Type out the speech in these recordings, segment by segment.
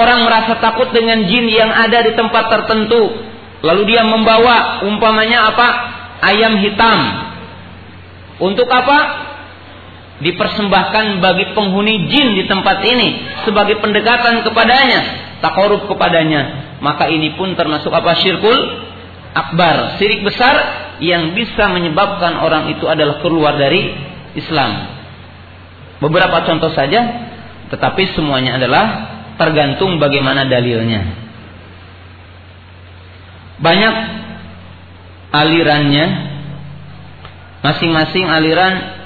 orang merasa takut dengan jin yang ada di tempat tertentu, lalu dia membawa umpamanya apa? Ayam hitam. Untuk apa? Dipersembahkan bagi penghuni jin di tempat ini sebagai pendekatan kepadanya, takarub kepadanya. Maka ini pun termasuk apa? Syirkul akbar, syirik besar yang bisa menyebabkan orang itu adalah keluar dari Islam. Beberapa contoh saja, tetapi semuanya adalah tergantung bagaimana dalilnya. Banyak alirannya, masing-masing aliran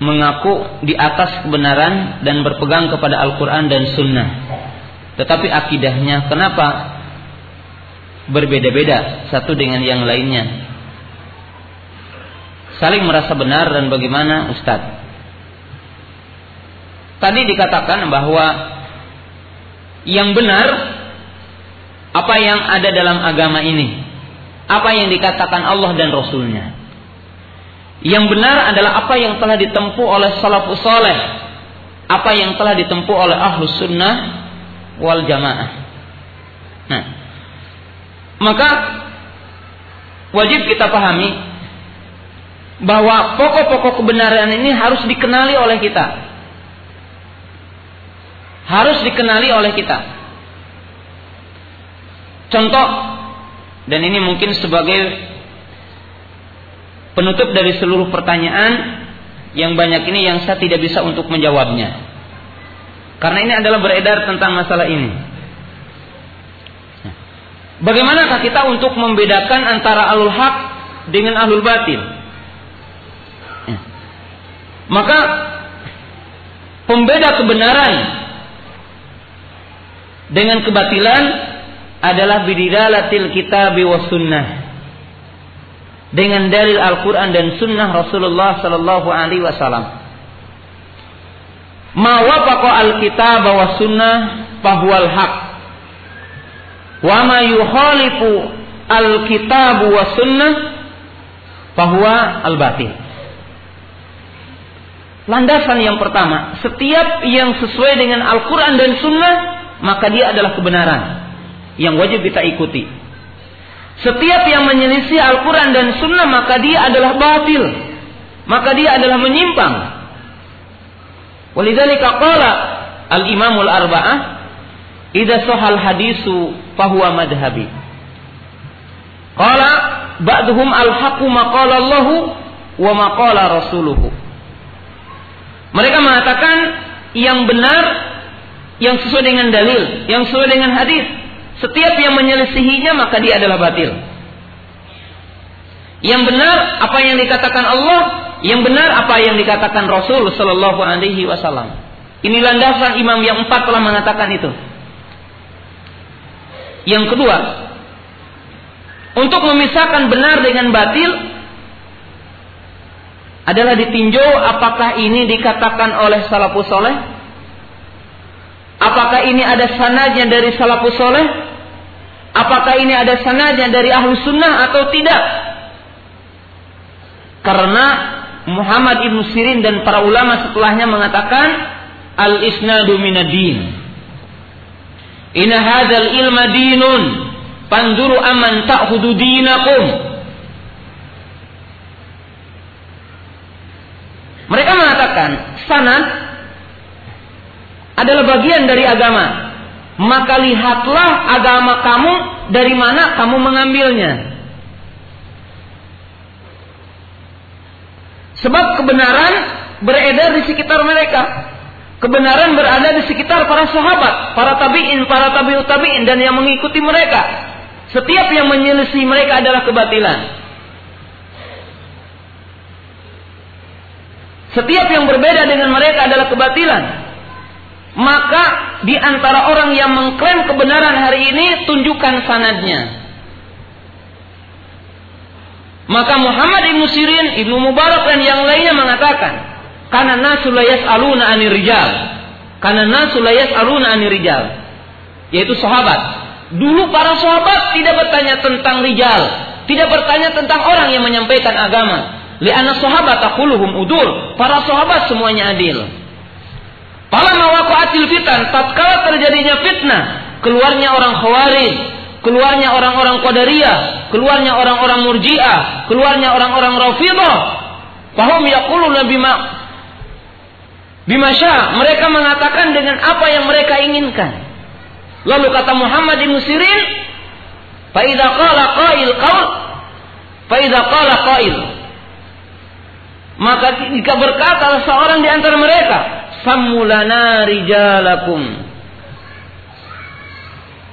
mengaku di atas kebenaran dan berpegang kepada Al-Quran dan Sunnah. Tetapi akidahnya kenapa berbeda-beda satu dengan yang lainnya? Saling merasa benar dan bagaimana Ustadz? Tadi dikatakan bahwa yang benar apa yang ada dalam agama ini, apa yang dikatakan Allah dan Rasulnya. Yang benar adalah apa yang telah ditempuh oleh salafus soleh, apa yang telah ditempuh oleh ahlus sunnah wal jamaah. Nah, maka wajib kita pahami bahwa pokok-pokok kebenaran ini harus dikenali oleh kita. Harus dikenali oleh kita. Contoh dan ini mungkin sebagai penutup dari seluruh pertanyaan yang banyak ini yang saya tidak bisa untuk menjawabnya. Karena ini adalah beredar tentang masalah ini. Bagaimanakah kita untuk membedakan antara alul haq dengan alul batil? Maka pembeda kebenaran dengan kebatilan adalah bidilalatil kitab wa sunnah. Dengan dalil Al-Quran dan sunnah Rasulullah sallallahu alaihi wasallam. Ma wafaqa al-kitab wa sunnah fahuwal haq. Wa ma yukhalifu al-kitab wa sunnah fahuwa al-batil. Landasan yang pertama, setiap yang sesuai dengan Al-Quran dan Sunnah, maka dia adalah kebenaran yang wajib kita ikuti. Setiap yang menyelisih Al-Quran dan Sunnah, maka dia adalah batil. Maka dia adalah menyimpang. Walidzalika qala al-imamul arba'ah, Ida sohal hadisu fahuwa madhabi. Qala ba'duhum al-haqu maqala Allahu wa maqala rasuluhu. Mereka mengatakan yang benar, yang sesuai dengan dalil, yang sesuai dengan hadis. Setiap yang menyelisihinya maka dia adalah batil. Yang benar apa yang dikatakan Allah, yang benar apa yang dikatakan Rasul Shallallahu Alaihi Wasallam. Ini landasan imam yang empat telah mengatakan itu. Yang kedua, untuk memisahkan benar dengan batil, adalah ditinjau apakah ini dikatakan oleh salafus soleh? Apakah ini ada sanadnya dari salafus soleh? Apakah ini ada sanadnya dari ahlu sunnah atau tidak? Karena Muhammad ibn Sirin dan para ulama setelahnya mengatakan al isnadu minadin. Inna hadzal ilma dinun. Panduru aman ta'khudhu dinakum. Mereka mengatakan sanad adalah bagian dari agama. Maka lihatlah agama kamu dari mana kamu mengambilnya. Sebab kebenaran beredar di sekitar mereka. Kebenaran berada di sekitar para sahabat, para tabi'in, para tabi'ut tabi'in dan yang mengikuti mereka. Setiap yang menyelisih mereka adalah kebatilan. Setiap yang berbeda dengan mereka adalah kebatilan. Maka di antara orang yang mengklaim kebenaran hari ini tunjukkan sanadnya. Maka Muhammad ibnu Sirin, ibnu Mubarak dan yang lainnya mengatakan, karena nasu layas aluna anir rijal. Karena nasu layas aluna anir rijal. Yaitu sahabat. Dulu para sahabat tidak bertanya tentang rijal. Tidak bertanya tentang orang yang menyampaikan agama. Lianna sahabat akuluhum udul. Para sahabat semuanya adil. Pala mawaqa'atil fitan, tatkala terjadinya fitnah, keluarnya orang khawarij, keluarnya orang-orang qadariyah, keluarnya orang-orang murji'ah, keluarnya orang-orang rafidah. Fahum yaquluna bima bimasya, mereka mengatakan dengan apa yang mereka inginkan. Lalu kata Muhammad bin Sirin, "Fa idza qala qail qaul, fa idza qala qail." Maka jika berkata seorang di antara mereka, "Sammulana rijalakum."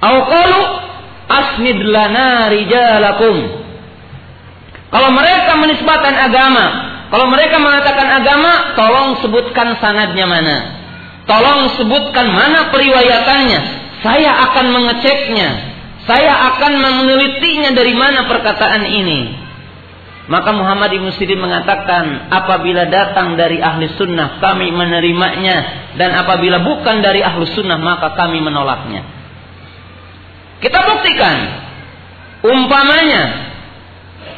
Au qalu asnid lana rijalakum. Kalau mereka menisbatkan agama, kalau mereka mengatakan agama, tolong sebutkan sanadnya mana. Tolong sebutkan mana periwayatannya. Saya akan mengeceknya. Saya akan menelitinya dari mana perkataan ini. Maka Muhammad Ibn Sirin mengatakan, apabila datang dari ahli sunnah, kami menerimanya. Dan apabila bukan dari ahli sunnah, maka kami menolaknya. Kita buktikan. Umpamanya,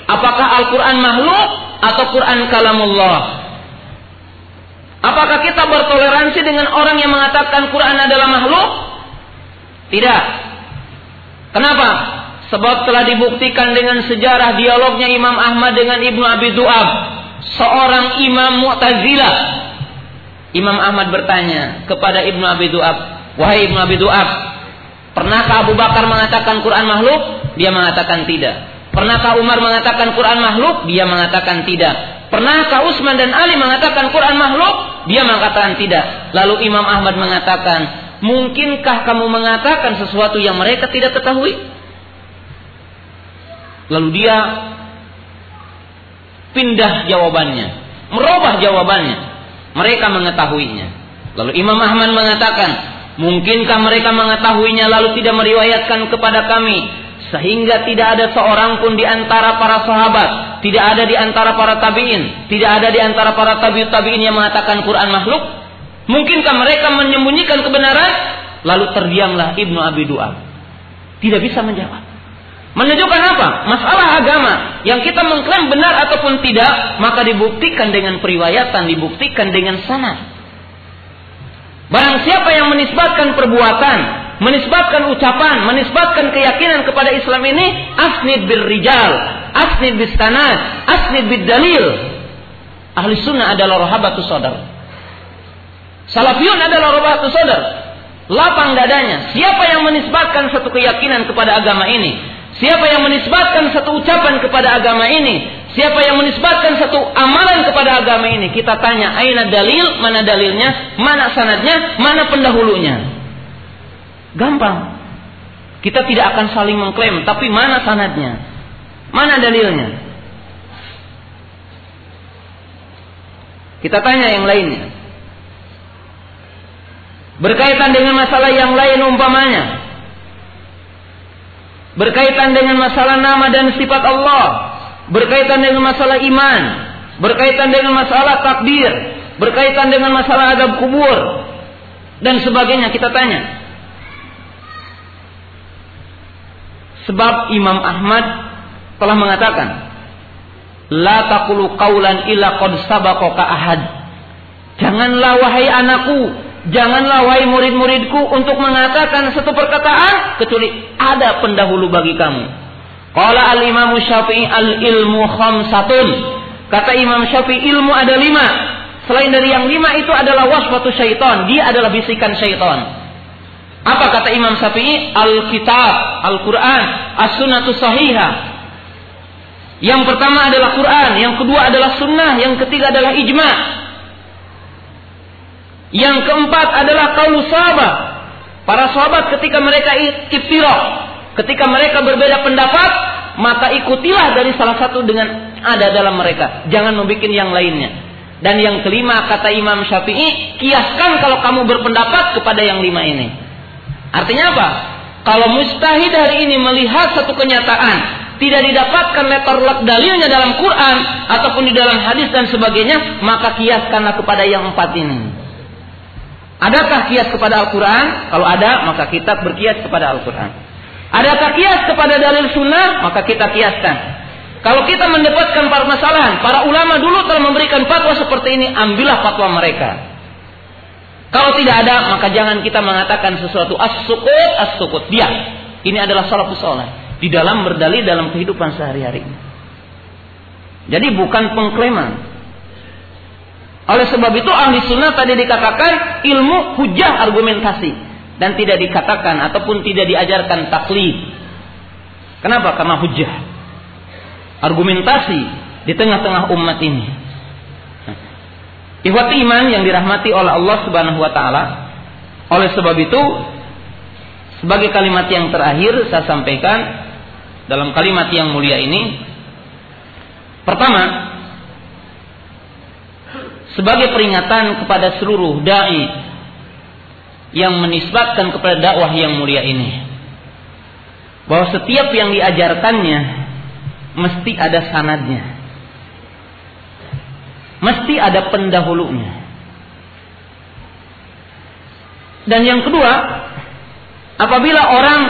apakah Al-Quran makhluk atau Quran kalamullah? Apakah kita bertoleransi dengan orang yang mengatakan Quran adalah makhluk? Tidak. Kenapa? Sebab telah dibuktikan dengan sejarah dialognya Imam Ahmad dengan Ibnu Abi Du'ab. Seorang imam Mu'tazilah. Imam Ahmad bertanya kepada Ibnu Abi Du'ab. Wahai Ibnu Abi Du'ab. Pernahkah Abu Bakar mengatakan Quran makhluk? Dia mengatakan tidak. Pernahkah Umar mengatakan Quran makhluk? Dia mengatakan tidak. Pernahkah Utsman dan Ali mengatakan Quran makhluk? Dia mengatakan tidak. Lalu Imam Ahmad mengatakan, mungkinkah kamu mengatakan sesuatu yang mereka tidak ketahui? Lalu dia pindah jawabannya, merubah jawabannya. Mereka mengetahuinya. Lalu Imam Ahmad mengatakan, mungkinkah mereka mengetahuinya lalu tidak meriwayatkan kepada kami? Sehingga tidak ada seorang pun di antara para sahabat, tidak ada di antara para tabi'in, tidak ada di antara para tabi'ut tabi'in yang mengatakan Quran makhluk. Mungkinkah mereka menyembunyikan kebenaran? Lalu terdiamlah Ibnu Abi Du'ab. Tidak bisa menjawab. Menunjukkan apa? Masalah agama yang kita mengklaim benar ataupun tidak, maka dibuktikan dengan periwayatan, dibuktikan dengan sanad. Barang siapa yang menisbatkan perbuatan, menisbatkan ucapan, menisbatkan keyakinan kepada Islam ini asnid bil rijal, asnid bis tanad, asnid bil dalil. Ahli sunnah adalah rohabatu sodar. Salafiyun adalah rohabatu sodar. Lapang dadanya. Siapa yang menisbatkan satu keyakinan kepada agama ini? Siapa yang menisbatkan satu ucapan kepada agama ini? Siapa yang menisbatkan satu amalan kepada agama ini? Kita tanya, aina dalil, mana dalilnya, mana sanadnya, mana pendahulunya? Gampang. Kita tidak akan saling mengklaim, tapi mana sanadnya? Mana dalilnya? Kita tanya yang lainnya. Berkaitan dengan masalah yang lain umpamanya. Berkaitan dengan masalah nama dan sifat Allah. Berkaitan dengan masalah iman. Berkaitan dengan masalah takdir. Berkaitan dengan masalah adab kubur. Dan sebagainya kita tanya. Sebab Imam Ahmad telah mengatakan, La taqulu qawlan illa qad sabaqaka ahad. Janganlah wahai anakku, janganlah wahai murid-muridku untuk mengatakan satu perkataan kecuali ada pendahulu bagi kamu. Qala al-Imam Syafi'i al-ilmu khamsatun. Kata Imam Syafi'i ilmu ada lima. Selain dari yang lima itu adalah waswatu syaitan. Dia adalah bisikan syaitan. Apa kata Imam Syafi'i? Alkitab, Al-Quran, As-Sunnatu Sahihah. Yang pertama adalah Quran, yang kedua adalah Sunnah, yang ketiga adalah Ijma. Yang keempat adalah sahabat. Para sahabat ketika mereka iftirah, ketika mereka berbeda pendapat, maka ikutilah dari salah satu dengan ada dalam mereka. Jangan membuat yang lainnya. Dan yang kelima kata Imam Syafi'i, kiaskan kalau kamu berpendapat kepada yang lima ini. Artinya apa? Kalau mustahid hari ini melihat satu kenyataan tidak didapatkan letter dalilnya dalam Quran ataupun di dalam hadis dan sebagainya, maka kiaskanlah kepada yang empat ini. Adakah kias kepada Al-Quran? Kalau ada, maka kita berkias kepada Al-Quran. Adakah kias kepada dalil sunnah? Maka kita kiaskan. Kalau kita mendapatkan permasalahan, para ulama dulu telah memberikan fatwa seperti ini, ambillah fatwa mereka. Kalau tidak ada, maka jangan kita mengatakan sesuatu as-sukut, as-sukut. Dia. Ini adalah salafus soleh. Di dalam berdalih dalam kehidupan sehari-hari. Jadi bukan pengklaman. Oleh sebab itu ahli sunnah tadi dikatakan ilmu hujah argumentasi. Dan tidak dikatakan ataupun tidak diajarkan taklid. Kenapa? Karena hujah. Argumentasi di tengah-tengah umat ini. Ikhwati iman yang dirahmati oleh Allah Subhanahu wa taala. Oleh sebab itu sebagai kalimat yang terakhir saya sampaikan dalam kalimat yang mulia ini pertama sebagai peringatan kepada seluruh dai yang menisbatkan kepada dakwah yang mulia ini bahwa setiap yang diajarkannya mesti ada sanadnya Mesti ada pendahulunya. Dan yang kedua, apabila orang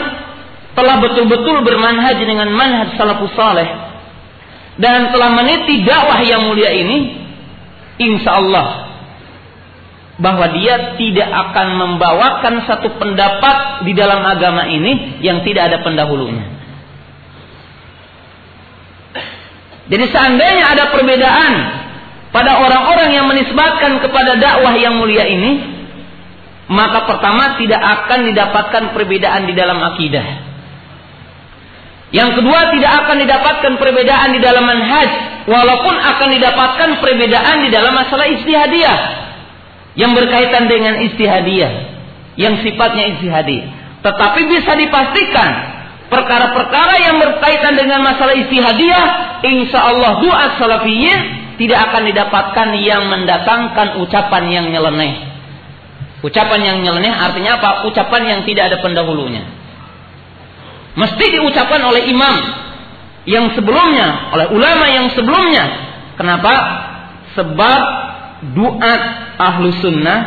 telah betul-betul bermanhaj dengan manhaj salafus saleh dan telah meniti dakwah yang mulia ini, insya Allah bahwa dia tidak akan membawakan satu pendapat di dalam agama ini yang tidak ada pendahulunya. Jadi seandainya ada perbedaan pada orang-orang yang menisbatkan kepada dakwah yang mulia ini, maka pertama tidak akan didapatkan perbedaan di dalam akidah. Yang kedua tidak akan didapatkan perbedaan di dalam manhaj, walaupun akan didapatkan perbedaan di dalam masalah istihadiyah yang berkaitan dengan istihadiyah, yang sifatnya istihadi. Tetapi bisa dipastikan perkara-perkara yang berkaitan dengan masalah istihadiyah, insya Allah doa salafiyyin tidak akan didapatkan yang mendatangkan ucapan yang nyeleneh. Ucapan yang nyeleneh artinya apa? Ucapan yang tidak ada pendahulunya. Mesti diucapkan oleh imam yang sebelumnya, oleh ulama yang sebelumnya. Kenapa? Sebab doa ahlu sunnah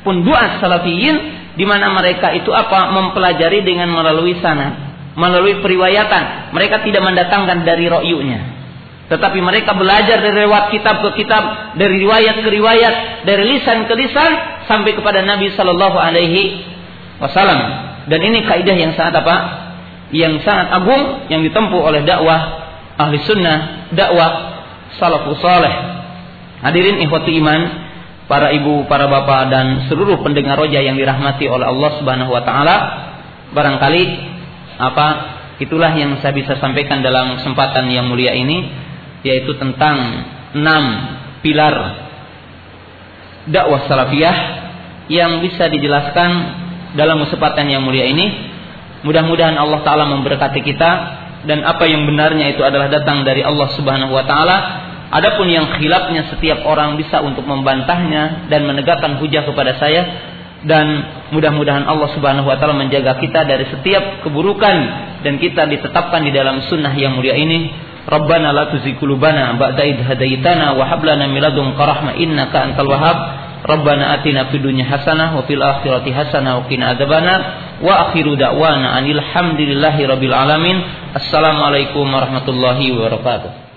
pun doa salafiyin di mana mereka itu apa mempelajari dengan melalui sana melalui periwayatan mereka tidak mendatangkan dari royunya tetapi mereka belajar dari lewat kitab ke kitab, dari riwayat ke riwayat, dari lisan ke lisan sampai kepada Nabi Shallallahu Alaihi Wasallam. Dan ini kaidah yang sangat apa? Yang sangat agung yang ditempuh oleh dakwah ahli sunnah, dakwah salafus saleh. Hadirin ikhwati iman, para ibu, para bapak dan seluruh pendengar roja yang dirahmati oleh Allah Subhanahu wa taala. Barangkali apa itulah yang saya bisa sampaikan dalam kesempatan yang mulia ini yaitu tentang enam pilar dakwah salafiyah yang bisa dijelaskan dalam kesempatan yang mulia ini. Mudah-mudahan Allah taala memberkati kita dan apa yang benarnya itu adalah datang dari Allah Subhanahu wa taala. Adapun yang khilafnya setiap orang bisa untuk membantahnya dan menegakkan hujah kepada saya dan mudah-mudahan Allah Subhanahu wa taala menjaga kita dari setiap keburukan dan kita ditetapkan di dalam sunnah yang mulia ini Rabbana la tuzigh qulubana ba'da id hadaitana wa hab lana min ladunka rahmah innaka. Rabbana atina fid dunya hasanah wa fil akhirati hasanah wa qina adzabannar. Wa akhiru da'wana anil hamdulillahi rabbil alamin. Assalamualaikum warahmatullahi wabarakatuh.